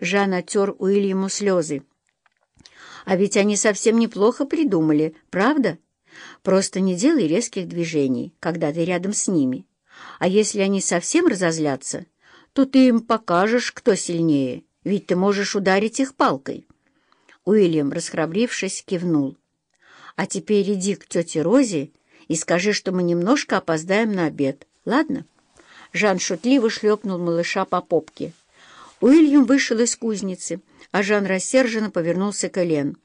Жан оттер Уильяму слезы. «А ведь они совсем неплохо придумали, правда? Просто не делай резких движений, когда ты рядом с ними. А если они совсем разозлятся, то ты им покажешь, кто сильнее, ведь ты можешь ударить их палкой». Уильям, расхрабрившись, кивнул. «А теперь иди к тете Розе и скажи, что мы немножко опоздаем на обед, ладно?» Жан шутливо шлепнул малыша по попке. Уильям вышел из кузницы, а Жан рассерженно повернулся к Элен.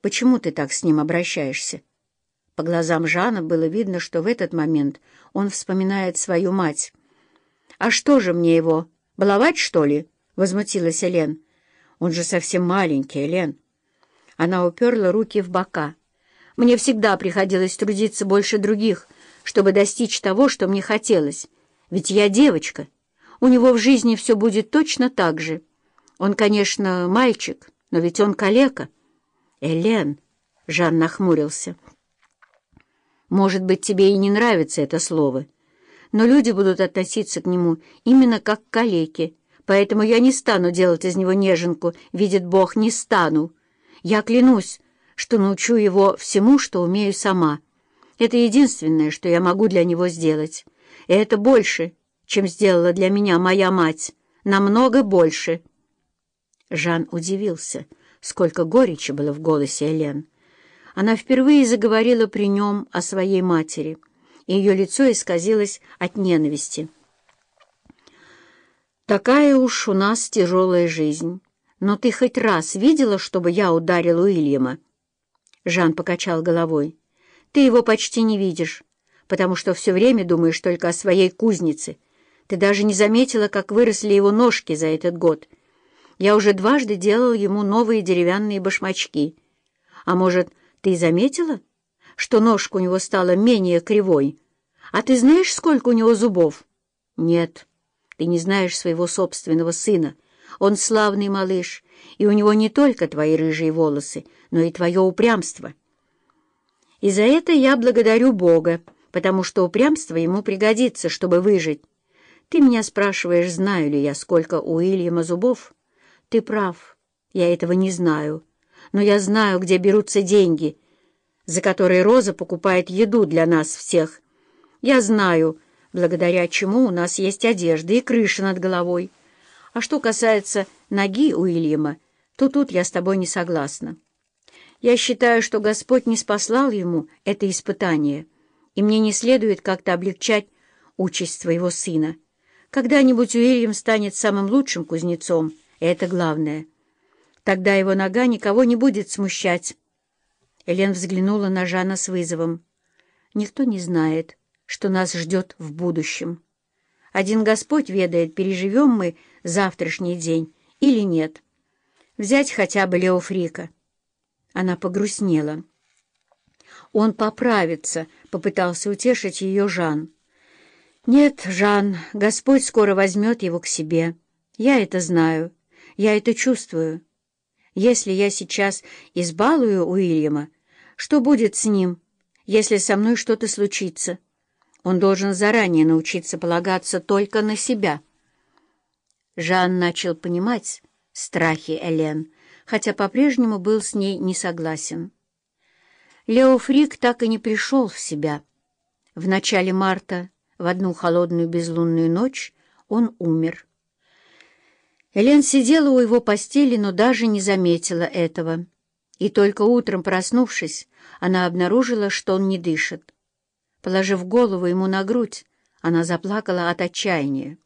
«Почему ты так с ним обращаешься?» По глазам Жана было видно, что в этот момент он вспоминает свою мать. «А что же мне его, баловать, что ли?» — возмутилась Элен. «Он же совсем маленький, Элен». Она уперла руки в бока. «Мне всегда приходилось трудиться больше других, чтобы достичь того, что мне хотелось. Ведь я девочка. У него в жизни все будет точно так же. Он, конечно, мальчик, но ведь он калека. Элен, — Жан нахмурился. Может быть, тебе и не нравится это слово, но люди будут относиться к нему именно как к калеке, поэтому я не стану делать из него неженку, видит Бог, не стану. Я клянусь, что научу его всему, что умею сама. Это единственное, что я могу для него сделать. И это больше, чем сделала для меня моя мать. Намного больше. Жан удивился, сколько горечи было в голосе Элен. Она впервые заговорила при нем о своей матери, и ее лицо исказилось от ненависти. «Такая уж у нас тяжелая жизнь. Но ты хоть раз видела, чтобы я ударил Уильяма?» Жан покачал головой. «Ты его почти не видишь потому что все время думаешь только о своей кузнице. Ты даже не заметила, как выросли его ножки за этот год. Я уже дважды делал ему новые деревянные башмачки. А может, ты заметила, что ножка у него стала менее кривой? А ты знаешь, сколько у него зубов? Нет, ты не знаешь своего собственного сына. Он славный малыш, и у него не только твои рыжие волосы, но и твое упрямство. И за это я благодарю Бога, потому что упрямство ему пригодится, чтобы выжить. Ты меня спрашиваешь, знаю ли я, сколько у Ильяма зубов? Ты прав, я этого не знаю. Но я знаю, где берутся деньги, за которые Роза покупает еду для нас всех. Я знаю, благодаря чему у нас есть одежда и крыша над головой. А что касается ноги Уильяма, то тут я с тобой не согласна. Я считаю, что Господь не спаслал ему это испытание — и мне не следует как-то облегчать участь своего сына. Когда-нибудь Уильям станет самым лучшим кузнецом, и это главное. Тогда его нога никого не будет смущать. Элен взглянула на Жана с вызовом. «Никто не знает, что нас ждет в будущем. Один Господь ведает, переживем мы завтрашний день или нет. Взять хотя бы Лео Фрика». Она погрустнела. «Он поправится», — попытался утешить ее Жан. «Нет, Жан, Господь скоро возьмет его к себе. Я это знаю, я это чувствую. Если я сейчас избалую Уильяма, что будет с ним, если со мной что-то случится? Он должен заранее научиться полагаться только на себя». Жан начал понимать страхи Элен, хотя по-прежнему был с ней не согласен. Лео Фрик так и не пришел в себя. В начале марта, в одну холодную безлунную ночь, он умер. Элен сидела у его постели, но даже не заметила этого. И только утром, проснувшись, она обнаружила, что он не дышит. Положив голову ему на грудь, она заплакала от отчаяния.